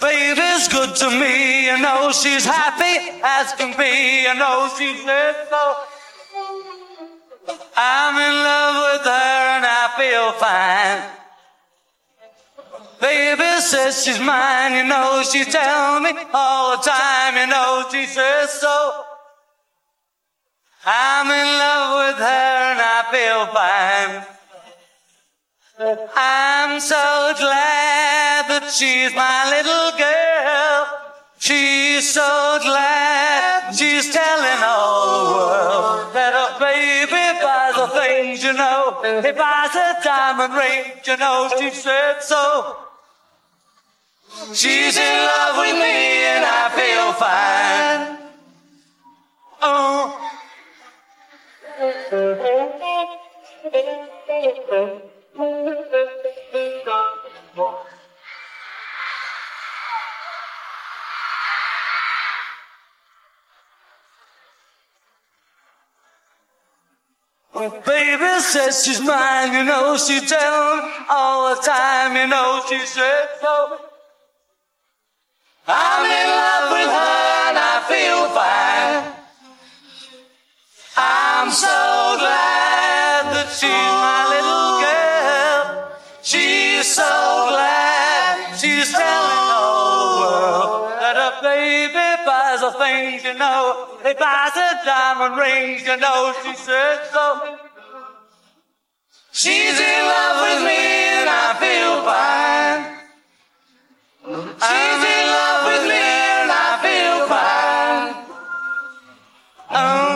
Baby's good to me, you know she's happy as can be, you know she's so. I'm in love with her and I feel fine. Baby says she's mine, you know she tells me all the time, you know she says so. I'm in love with her and I feel fine. I'm so glad that she's my little girl. She's so glad she's telling all the world that a baby buys the things, you know. He buys a diamond ring, you know, she said so. She's in love with me and I feel fine. Oh. Well, baby says she's mine, you know, she me all the time, you know, she said so. I'm in love with her and I feel fine. I'm so glad that she's my little girl. She's so glad she's telling the whole world that a baby things, you know. He buys a diamond rings, you know. She said so. She's in love with me and I feel fine. She's in love with me and I feel fine. Um,